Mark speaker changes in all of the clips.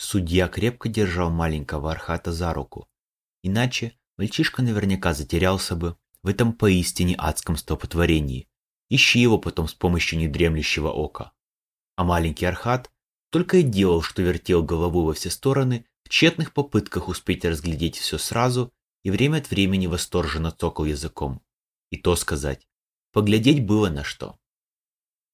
Speaker 1: Судья крепко держал маленького Архата за руку. Иначе мальчишка наверняка затерялся бы в этом поистине адском стопотворении. Ищи его потом с помощью недремлющего ока. А маленький Архат только и делал, что вертел голову во все стороны в тщетных попытках успеть разглядеть все сразу и время от времени восторженно цокал языком. И то сказать, поглядеть было на что.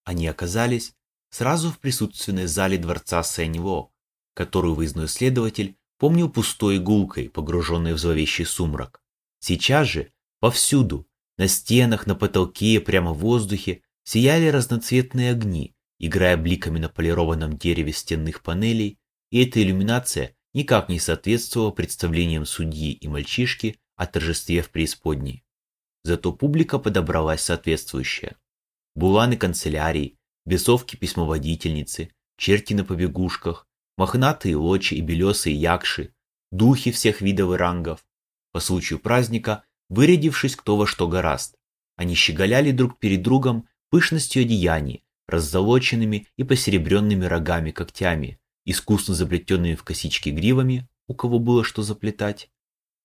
Speaker 1: Они оказались сразу в присутственной зале дворца Сэньво, которую выездной следователь помнил пустой гулкой, погруженной в зловещий сумрак. Сейчас же повсюду, на стенах, на потолке, прямо в воздухе, сияли разноцветные огни, играя бликами на полированном дереве стенных панелей, и эта иллюминация никак не соответствовала представлениям судьи и мальчишки о торжестве в преисподней. Зато публика подобралась соответствующая. Буланы канцелярий, бесовки письмоводительницы, черти на побегушках, мохнатые лочи и белесые якши, духи всех видов и рангов. По случаю праздника, вырядившись кто во что гораст, они щеголяли друг перед другом пышностью одеяний, раззолоченными и посеребренными рогами-когтями, искусно заплетенными в косички гривами, у кого было что заплетать.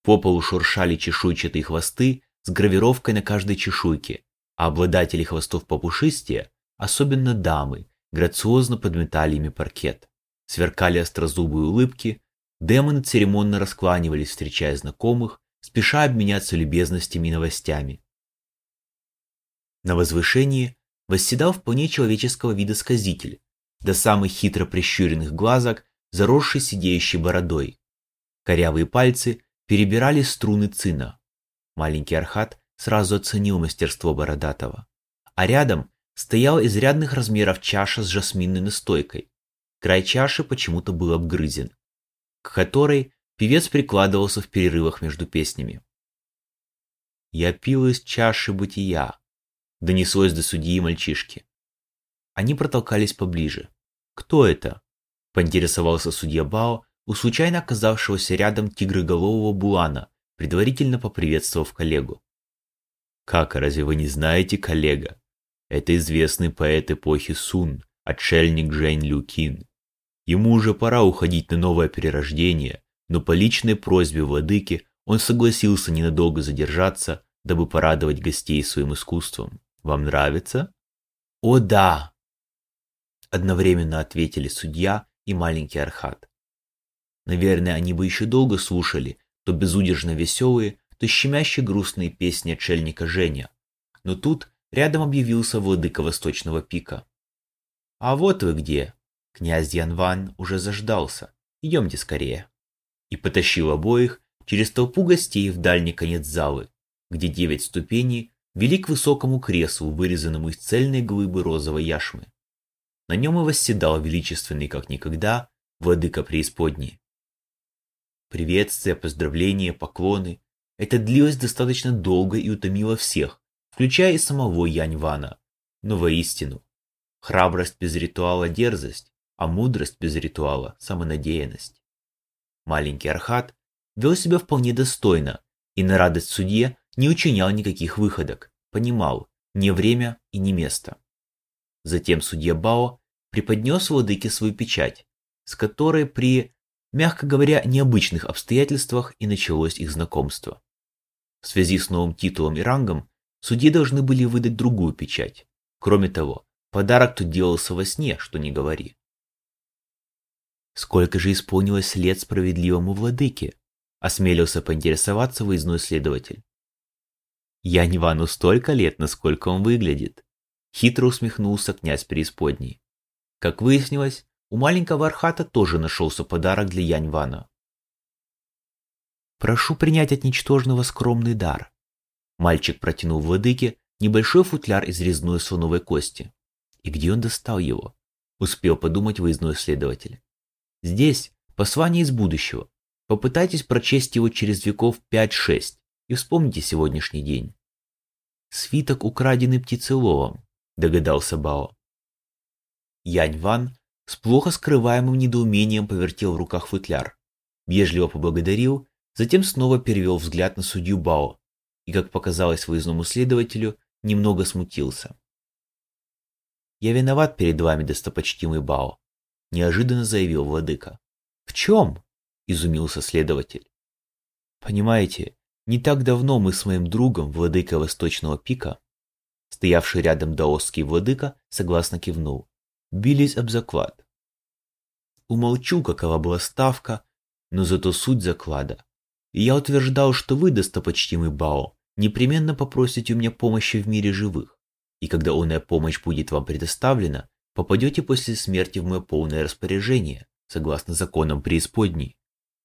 Speaker 1: По полу шуршали чешуйчатые хвосты с гравировкой на каждой чешуйке, а обладатели хвостов попушистее, особенно дамы, грациозно подметали ими паркет. Сверкали острозубые улыбки, демоны церемонно раскланивались, встречая знакомых, спеша обменяться любезностями и новостями. На возвышении восседал вполне человеческого вида сказитель, до самых хитро прищуренных глазок, заросший сидеющей бородой. Корявые пальцы перебирали струны цина. Маленький Архат сразу оценил мастерство Бородатого. А рядом стояла изрядных размеров чаша с жасминной настойкой. Край чаши почему-то был обгрызен, к которой певец прикладывался в перерывах между песнями. «Я пил из чаши бытия», — донеслось до судьи мальчишки. Они протолкались поближе. «Кто это?» — поинтересовался судья Бао у случайно оказавшегося рядом тигроголового Булана, предварительно поприветствовав коллегу. «Как, разве вы не знаете, коллега? Это известный поэт эпохи Сун, отшельник Жень Люкин. Ему уже пора уходить на новое перерождение, но по личной просьбе владыки он согласился ненадолго задержаться, дабы порадовать гостей своим искусством. Вам нравится? О да! Одновременно ответили судья и маленький Архат. Наверное, они бы еще долго слушали то безудержно веселые, то щемяще грустные песни отшельника Женя. Но тут рядом объявился владыка Восточного пика. «А вот вы где!» Князь Янван уже заждался. «Идемте скорее!» И потащил обоих через толпу гостей в дальний конец залы, где девять ступеней вели к высокому креслу, вырезанному из цельной глыбы розовой яшмы. На нем и восседал величественный, как никогда, владыка преисподней. Приветствия, поздравления, поклоны. Это длилось достаточно долго и утомило всех, включая и самого Янь Вана. Но воистину, храбрость без ритуала – дерзость, а мудрость без ритуала – самонадеянность. Маленький Архат вел себя вполне достойно и на радость судье не учинял никаких выходок, понимал – не время и не место. Затем судья Бао преподнес владыке свою печать, с которой при мягко говоря, необычных обстоятельствах и началось их знакомство. В связи с новым титулом и рангом судьи должны были выдать другую печать. Кроме того, подарок тут делался во сне, что не говори. Сколько же исполнилось лет справедливому владыке? Осмелился поинтересоваться выездной следователь. Я не вану столько лет, насколько он выглядит. Хитро усмехнулся князь преисподней. Как выяснилось, у маленького Архата тоже нашелся подарок для Янь-Вана. «Прошу принять от ничтожного скромный дар». Мальчик протянул владыке небольшой футляр из резной слоновой кости. И где он достал его? Успел подумать выездной следователь. Здесь послание из будущего. Попытайтесь прочесть его через веков 5-6 и вспомните сегодняшний день. Свиток, украденный птицеловом, догадался Бао. Янь Ван с плохо скрываемым недоумением повертел в руках футляр, вежливо поблагодарил, затем снова перевел взгляд на судью Бао и, как показалось выездному следователю, немного смутился. «Я виноват перед вами, достопочтимый Бао», – неожиданно заявил владыка. В чем? Изумился следователь. Понимаете, не так давно мы с моим другом, владыкой Восточного пика, стоявший рядом даосский владыка, согласно кивнул, бились об заклад. Умолчу, какова была ставка, но зато суть заклада. И я утверждал, что вы, достопочтимый Бао, непременно попросите у меня помощи в мире живых, и когда онная помощь будет вам предоставлена, попадете после смерти в мое полное распоряжение, согласно законам преисподней.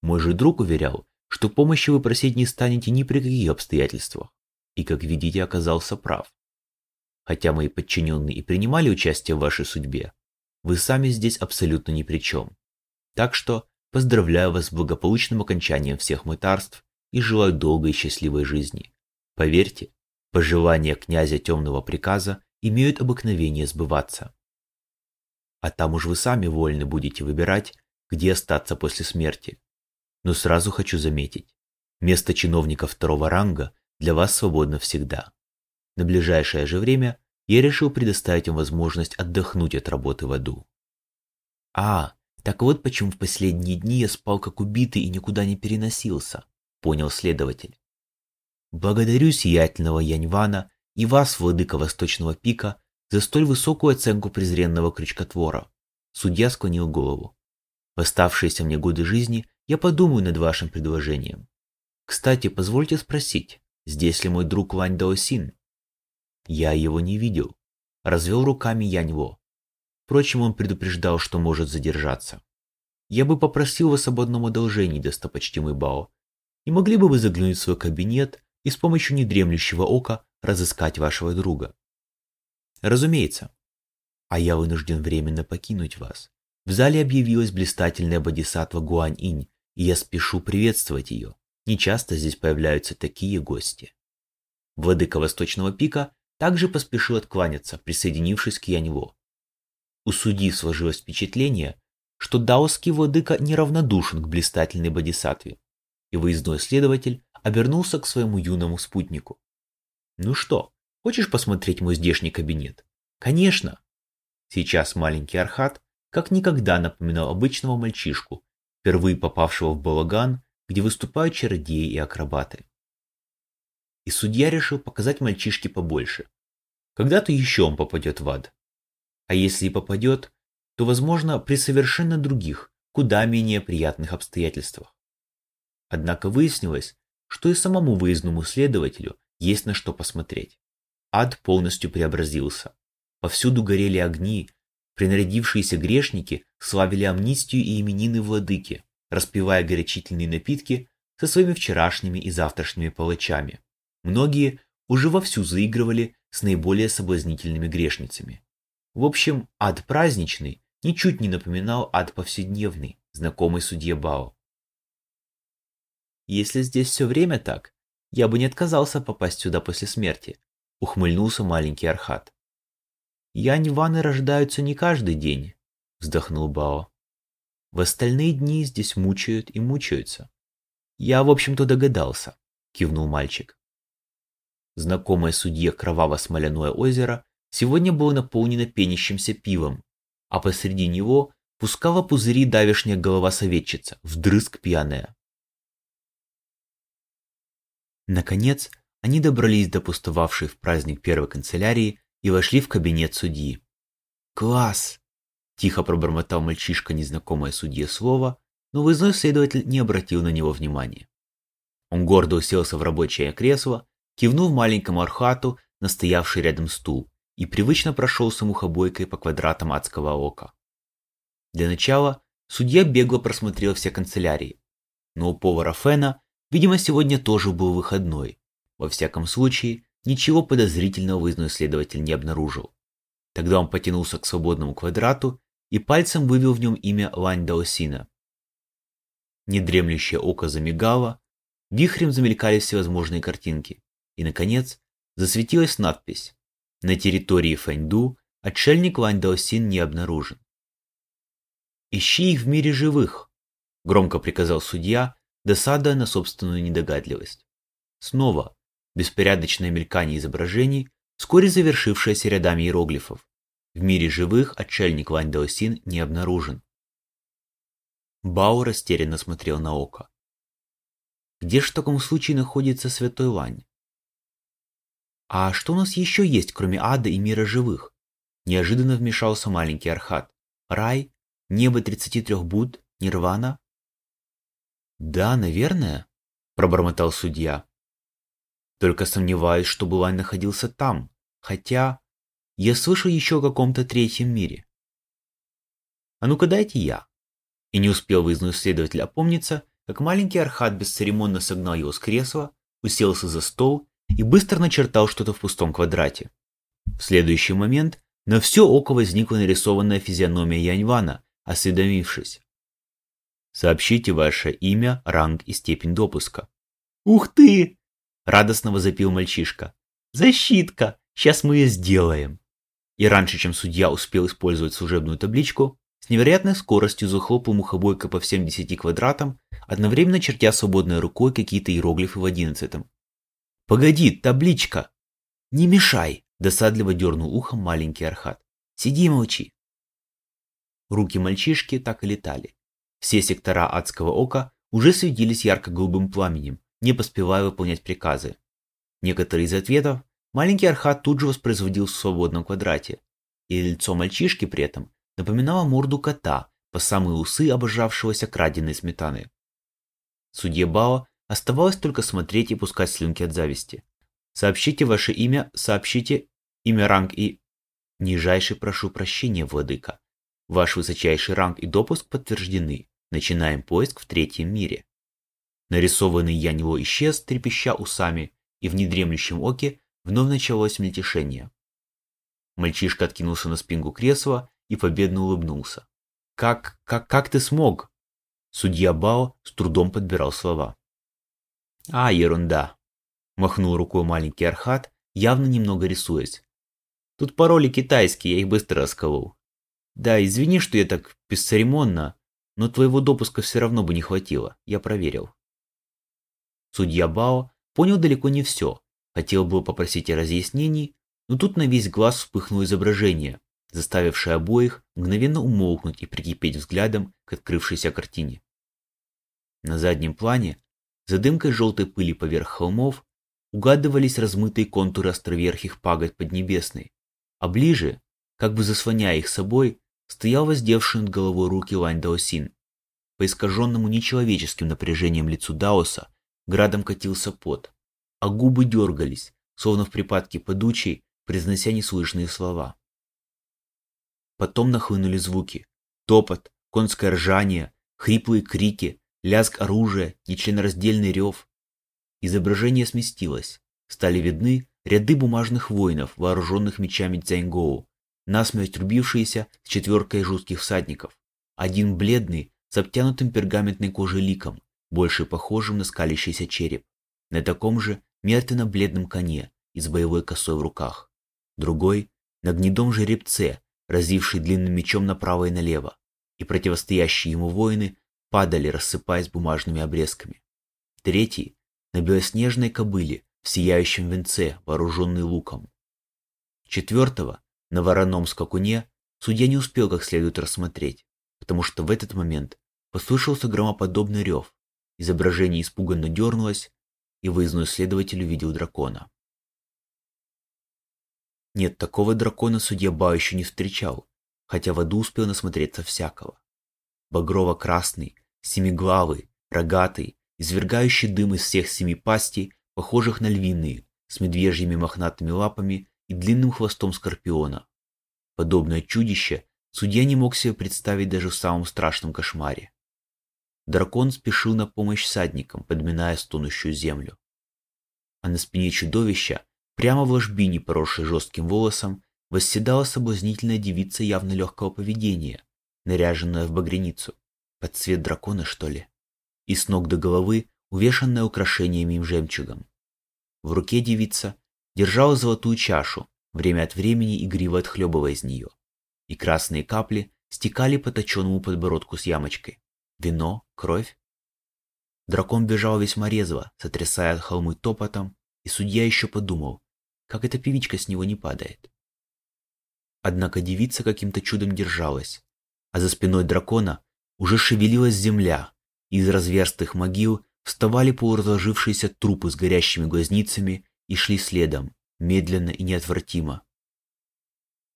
Speaker 1: Мой же друг уверял, что помощи вы просить не станете ни при каких обстоятельствах, и, как видите, оказался прав. Хотя мои подчиненные и принимали участие в вашей судьбе, вы сами здесь абсолютно ни при чем. Так что поздравляю вас с благополучным окончанием всех мытарств и желаю долгой и счастливой жизни. Поверьте, пожелания князя темного приказа имеют обыкновение сбываться. А там уж вы сами вольны будете выбирать, где остаться после смерти. Но сразу хочу заметить, место чиновника второго ранга для вас свободно всегда. На ближайшее же время я решил предоставить им возможность отдохнуть от работы в аду. А, так вот почему в последние дни я спал как убитый и никуда не переносился, понял следователь. Благодарю сиятельного Яньвана и вас, владыка Восточного пика, за столь высокую оценку презренного крючкотвора. Судья склонил голову. В оставшиеся мне годы жизни я подумаю над вашим предложением. Кстати, позвольте спросить, здесь ли мой друг Вань Даосин? Я его не видел. Развел руками Яньво. Впрочем, он предупреждал, что может задержаться. Я бы попросил вас об одном одолжении, достопочтимый Бао. Не могли бы вы заглянуть в свой кабинет и с помощью недремлющего ока разыскать вашего друга. Разумеется. А я вынужден временно покинуть вас. В зале объявилась блистательная бодисаттва Гуань-инь, и я спешу приветствовать ее. Нечасто здесь появляются такие гости. Владыка Восточного пика также поспешил откланяться, присоединившись к Яньво. У судьи сложилось впечатление, что даосский владыка неравнодушен к блистательной бодисаттве, и выездной следователь обернулся к своему юному спутнику. «Ну что, хочешь посмотреть мой здешний кабинет?» «Конечно!» Сейчас маленький Архат как никогда напоминал обычного мальчишку, впервые попавшего в балаган, где выступают чародеи и акробаты. И судья решил показать мальчишке побольше. Когда-то еще он попадет в ад. А если и попадет, то, возможно, при совершенно других, куда менее приятных обстоятельствах. Однако выяснилось, что и самому выездному следователю есть на что посмотреть. Ад полностью преобразился. Повсюду горели огни, принарядившиеся грешники славили амнистию и именины владыки, распивая горячительные напитки со своими вчерашними и завтрашними палачами. Многие уже вовсю заигрывали с наиболее соблазнительными грешницами. В общем, ад праздничный ничуть не напоминал ад повседневный, знакомый судье Бао. Если здесь все время так, я бы не отказался попасть сюда после смерти, ухмыльнулся маленький Архат. Янь-ваны рождаются не каждый день, вздохнул Бао. В остальные дни здесь мучают и мучаются. Я, в общем-то, догадался, кивнул мальчик. Знакомое судье кроваво-смоляное озеро сегодня было наполнено пенящимся пивом, а посреди него пускала пузыри давешняя голова-советчица, вдрызг пьяная. Наконец, они добрались до пустовавшей в праздник первой канцелярии и вошли в кабинет судьи. «Класс!» – тихо пробормотал мальчишка незнакомое судье слово, но выездной следователь не обратил на него внимания. Он гордо уселся в рабочее кресло, кивнув маленькому архату на стоявший рядом стул и привычно прошелся мухобойкой по квадратам адского ока. Для начала судья бегло просмотрел все канцелярии, но у повара Фена Видимо, сегодня тоже был выходной. Во всяком случае, ничего подозрительного выездной следователь не обнаружил. Тогда он потянулся к свободному квадрату и пальцем вывел в нем имя Лань Даосина. Недремлющее око замигало, вихрем замелькали всевозможные картинки, и, наконец, засветилась надпись «На территории Фэньду отшельник Лань Даосин не обнаружен». «Ищи их в мире живых», — громко приказал судья, досада на собственную недогадливость. Снова беспорядочное мелькание изображений, вскоре завершившееся рядами иероглифов. В мире живых отшельник Вань Даосин не обнаружен. Бао растерянно смотрел на око. Где ж в таком случае находится Святой Лань? А что у нас еще есть, кроме ада и мира живых? Неожиданно вмешался маленький Архат. Рай? Небо 33 Буд? Нирвана? Да, наверное, пробормотал судья. Только сомневаюсь, что Булань находился там, хотя я слышал еще о каком-то третьем мире. А ну-ка дайте я. И не успел выездной следователь опомниться, как маленький Архат бесцеремонно согнал его с кресла, уселся за стол и быстро начертал что-то в пустом квадрате. В следующий момент на все око возникла нарисованная физиономия Яньвана, осведомившись. «Сообщите ваше имя, ранг и степень допуска».
Speaker 2: «Ух ты!»
Speaker 1: – радостно возопил мальчишка. «Защитка! Сейчас мы ее сделаем!» И раньше, чем судья успел использовать служебную табличку, с невероятной скоростью захлопал мухобойка по всем десяти квадратам, одновременно чертя свободной рукой какие-то иероглифы в одиннадцатом. «Погоди, табличка!» «Не мешай!» – досадливо дернул ухом маленький Архат. «Сиди и молчи!» Руки мальчишки так и летали. Все сектора адского ока уже светились ярко-голубым пламенем, не поспевая выполнять приказы. Некоторые из ответов маленький Архат тут же воспроизводил в свободном квадрате, и лицо мальчишки при этом напоминало морду кота по самые усы обожавшегося краденой сметаны. Судье Бао Оставалось только смотреть и пускать слюнки от зависти. Сообщите ваше имя, сообщите имя, ранг и... Нижайший прошу прощения, владыка. Ваш высочайший ранг и допуск подтверждены. Начинаем поиск в третьем мире. Нарисованный Яньло исчез, трепеща усами, и в недремлющем оке вновь началось мельтешение. Мальчишка откинулся на спинку кресла и победно улыбнулся. «Как, как, как ты смог?» Судья Бао с трудом подбирал слова. А, ерунда. Махнул рукой маленький Архат, явно немного рисуясь. Тут пароли китайские, я их быстро расколол. Да, извини, что я так бесцеремонно, но твоего допуска все равно бы не хватило, я проверил. Судья Бао понял далеко не все, хотел было попросить о разъяснении, но тут на весь глаз вспыхнуло изображение, заставившее обоих мгновенно умолкнуть и прикипеть взглядом к открывшейся картине. На заднем плане за дымкой желтой пыли поверх холмов угадывались размытые контуры островерхих пагод Поднебесной, а ближе, как бы заслоняя их собой, стоял воздевший над головой руки Лань Даосин. По искаженному нечеловеческим напряжением лицу Даоса градом катился пот, а губы дергались, словно в припадке подучей, произнося неслышные слова. Потом нахлынули звуки. Топот, конское ржание, хриплые крики, лязг оружия, нечленораздельный рев. Изображение сместилось. Стали видны ряды бумажных воинов, вооруженных мечами Цзяньгоу, насмерть рубившиеся с четверкой жутких всадников. Один бледный, с обтянутым пергаментной кожей ликом, больше похожим на скалящийся череп. На таком же мертвенно-бледном коне и с боевой косой в руках. Другой — на гнедом жеребце, разивший длинным мечом направо и налево, и противостоящие ему воины падали, рассыпаясь бумажными обрезками. Третий — на белоснежной кобыле в сияющем венце, вооруженный луком. Четвертого — на вороном скакуне судья не успел как следует рассмотреть, потому что в этот момент послышался громоподобный рев, изображение испуганно дернулось, и выездной следователь увидел дракона. Нет, такого дракона судья Ба еще не встречал, хотя в аду успел насмотреться всякого. Багрово-красный, семиглавый, рогатый, извергающий дым из всех семи пастей, похожих на львиные, с медвежьими мохнатыми лапами и длинным хвостом скорпиона. Подобное чудище судья не мог себе представить даже в самом страшном кошмаре. Дракон спешил на помощь всадникам, подминая стонущую землю. А на спине чудовища, прямо в ложбине, поросшей жестким волосом, восседала соблазнительная девица явно легкого поведения, наряженная в багряницу. Под цвет дракона, что ли? И с ног до головы, увешанная украшениями и жемчугом. В руке девица держала золотую чашу, время от времени игриво отхлебывая из нее. И красные капли стекали по точенному подбородку с ямочкой. Вино, кровь. Дракон бежал весьма резво, сотрясая холмы топотом, и судья еще подумал, как эта певичка с него не падает. Однако девица каким-то чудом держалась, а за спиной дракона уже шевелилась земля, и из разверстых могил вставали полуразложившиеся трупы с горящими глазницами и шли следом, медленно и неотвратимо.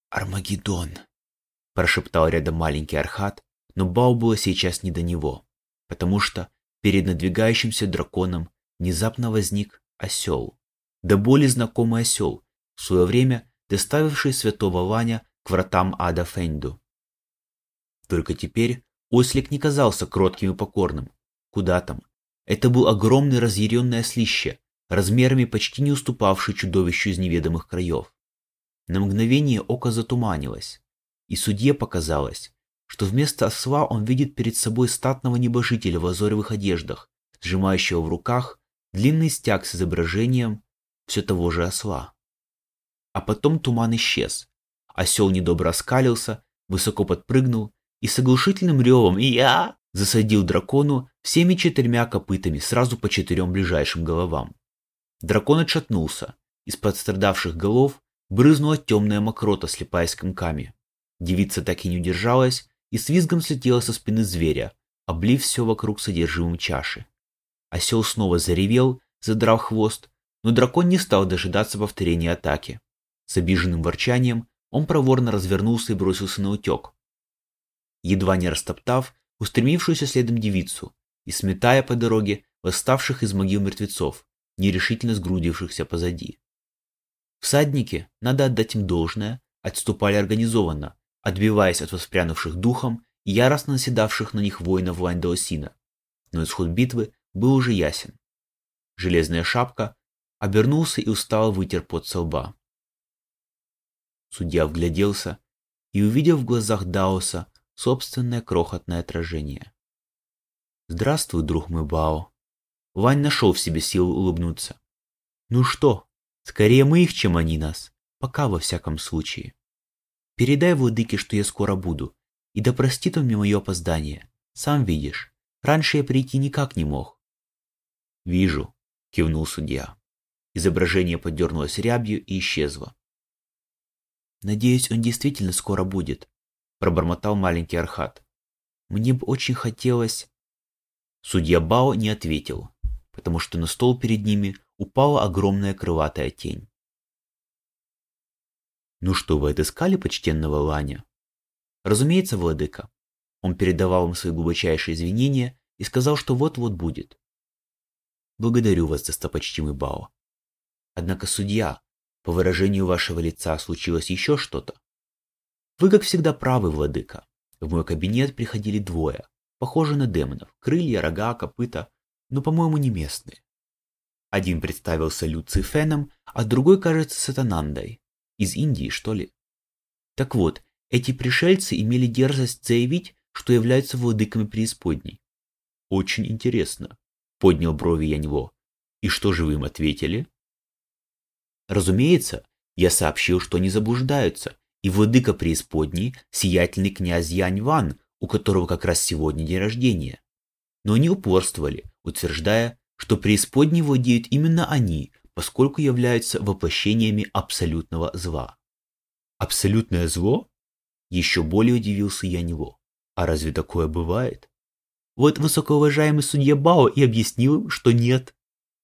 Speaker 1: «Армагеддон!» – прошептал рядом маленький Архат, но Бау было сейчас не до него, потому что перед надвигающимся драконом внезапно возник осел. Да более знакомый осел, в свое время доставивший святого Ланя к вратам ада Фенду. Только теперь ослик не казался кротким и покорным. Куда там? Это был огромный разъяренное ослище, размерами почти не уступавший чудовищу из неведомых краев. На мгновение око затуманилось, и судье показалось, что вместо осла он видит перед собой статного небожителя в азоревых одеждах, сжимающего в руках длинный стяг с изображением все того же осла. А потом туман исчез. Осел недобро оскалился, высоко подпрыгнул и с оглушительным ревом «Я!» засадил дракону всеми четырьмя копытами сразу по четырем ближайшим головам. Дракон отшатнулся. Из подстрадавших голов брызнула темная мокрота, слепаясь комками. Девица так и не удержалась и с визгом слетела со спины зверя, облив все вокруг содержимым чаши. Осел снова заревел, задрав хвост, но дракон не стал дожидаться повторения атаки. С обиженным ворчанием он проворно развернулся и бросился на утек. Едва не растоптав устремившуюся следом девицу и сметая по дороге восставших из могил мертвецов, нерешительно сгрудившихся позади. Всадники, надо отдать им должное, отступали организованно, отбиваясь от воспрянувших духом и яростно наседавших на них воинов Ландаосина. Но исход битвы был уже ясен. Железная шапка обернулся и устало вытер под со лба. Судья вгляделся и увидел в глазах Даоса собственное крохотное отражение. «Здравствуй, друг мой Бао!» Вань нашел в себе силу улыбнуться. «Ну что, скорее мы их, чем они нас, пока во всяком случае». Передай владыке, что я скоро буду, и да простит он мне мое опоздание. Сам видишь, раньше я прийти никак не мог. Вижу, кивнул судья. Изображение подернулось рябью и исчезло. Надеюсь, он действительно скоро будет, пробормотал маленький Архат. Мне бы очень хотелось... Судья Бао не ответил, потому что на стол перед ними упала огромная крылатая тень. «Ну что, вы отыскали почтенного Ланя?» «Разумеется, владыка». Он передавал им свои глубочайшие извинения и сказал, что вот-вот будет. «Благодарю вас, достопочтимый Бао. Однако, судья, по выражению вашего лица случилось еще что-то. Вы, как всегда, правы, владыка. В мой кабинет приходили двое, похожие на демонов, крылья, рога, копыта, но, по-моему, не местные. Один представился Люцифеном, а другой, кажется, Сатанандой. Из Индии, что ли? Так вот, эти пришельцы имели дерзость заявить, что являются владыками преисподней. Очень интересно. Поднял брови я него. И что же вы им ответили? Разумеется, я сообщил, что они заблуждаются, и владыка преисподней – сиятельный князь Янь Ван, у которого как раз сегодня день рождения. Но они упорствовали, утверждая, что преисподней владеют именно они, поскольку являются воплощениями абсолютного зла. Абсолютное зло? Еще более удивился я него. А разве такое бывает? Вот высокоуважаемый судья Бао и объяснил им, что нет.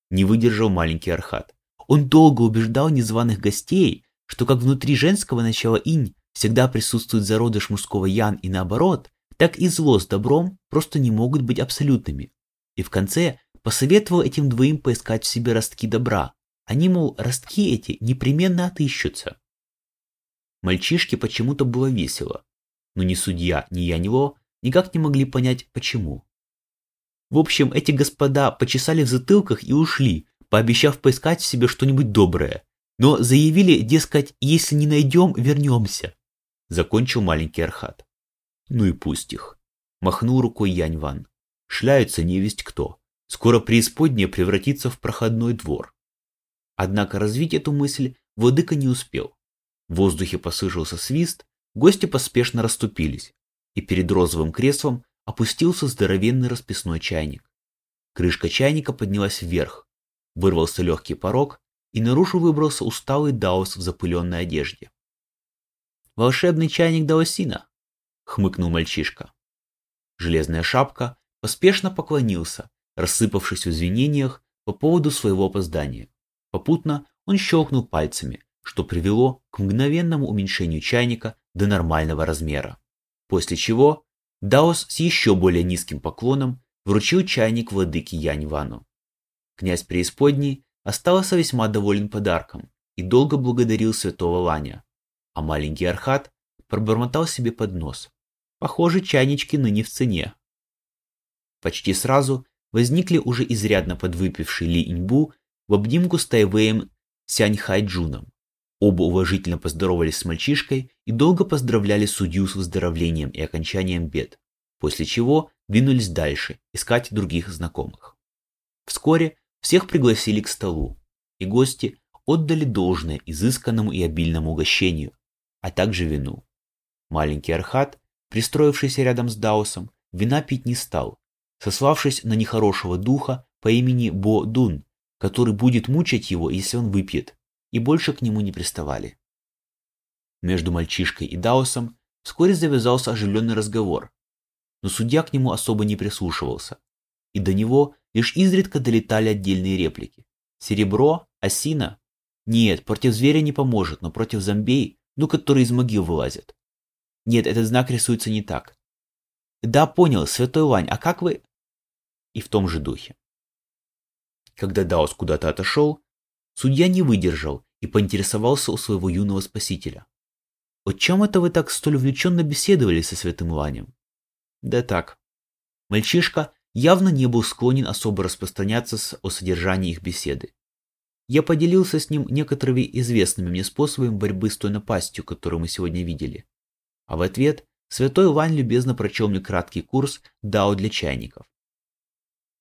Speaker 1: Не выдержал маленький Архат. Он долго убеждал незваных гостей, что как внутри женского начала инь всегда присутствует зародыш мужского ян и наоборот, так и зло с добром просто не могут быть абсолютными. И в конце посоветовал этим двоим поискать в себе ростки добра, они, мол, ростки эти непременно отыщутся. Мальчишке почему-то было весело, но ни судья, ни я него никак не могли понять, почему. В общем, эти господа почесали в затылках и ушли, пообещав поискать в себе что-нибудь доброе, но заявили, дескать, если не найдем, вернемся. Закончил маленький Архат. Ну и пусть их. Махнул рукой Янь Ван. Шляются невесть кто. Скоро преисподняя превратится в проходной двор. Однако развить эту мысль владыка не успел. В воздухе послышался свист, гости поспешно расступились, и перед розовым креслом опустился здоровенный расписной чайник. Крышка чайника поднялась вверх, вырвался легкий порог, и наружу выбрался усталый Даос в запыленной одежде. «Волшебный чайник Даосина!» — хмыкнул мальчишка. Железная шапка поспешно поклонился, рассыпавшись в извинениях по поводу своего опоздания. Попутно он щелкнул пальцами, что привело к мгновенному уменьшению чайника до нормального размера. После чего Даос с еще более низким поклоном вручил чайник владыке Янь Вану. Князь преисподней остался весьма доволен подарком и долго благодарил святого Ланя, а маленький Архат пробормотал себе под нос. Похоже, чайнички ныне в цене. Почти сразу возникли уже изрядно подвыпивший Ли Иньбу в обнимку с Тайвеем Сянь Хайджуном. Оба уважительно поздоровались с мальчишкой и долго поздравляли судью с выздоровлением и окончанием бед, после чего двинулись дальше искать других знакомых. Вскоре всех пригласили к столу, и гости отдали должное изысканному и обильному угощению, а также вину. Маленький Архат, пристроившийся рядом с Даосом, вина пить не стал, сославшись на нехорошего духа по имени Бо Дун, который будет мучать его, если он выпьет, и больше к нему не приставали. Между мальчишкой и Даосом вскоре завязался оживленный разговор, но судья к нему особо не прислушивался, и до него лишь изредка долетали отдельные реплики. Серебро, осина? Нет, против зверя не поможет, но против зомбей, ну, которые из могил вылазят. Нет, этот знак рисуется не так. Да, понял, святой Лань, а как вы... И в том же духе. Когда Даос куда-то отошел, судья не выдержал и поинтересовался у своего юного спасителя. «О чем это вы так столь увлеченно беседовали со святым Ланем?» «Да так». Мальчишка явно не был склонен особо распространяться о содержании их беседы. Я поделился с ним некоторыми известными мне способами борьбы с той напастью, которую мы сегодня видели. А в ответ святой Вань любезно прочел мне краткий курс Дао для чайников.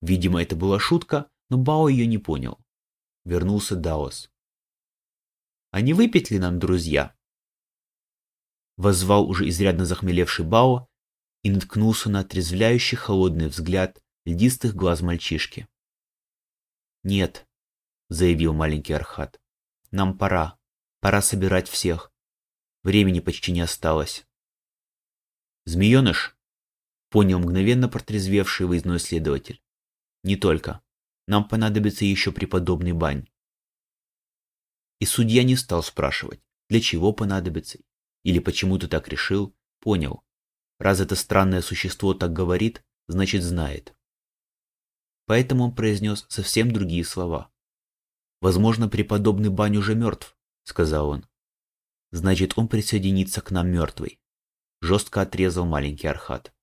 Speaker 1: Видимо, это была шутка, но Бао ее не понял. Вернулся Даос. «А не выпить ли нам, друзья?» Возвал уже изрядно захмелевший Бао и наткнулся на отрезвляющий холодный взгляд льдистых глаз мальчишки. «Нет», — заявил маленький Архат, — «нам пора, пора собирать всех. Времени почти не осталось». «Змееныш?» — понял мгновенно протрезвевший выездной следователь. «Не только. Нам понадобится еще преподобный Бань». И судья не стал спрашивать, для чего понадобится, или почему ты так решил, понял. Раз это странное существо так говорит, значит знает. Поэтому он произнес совсем другие слова. «Возможно, преподобный Бань уже мертв», — сказал он. «Значит, он присоединится к нам мертвый жестко отрезал маленький Архат.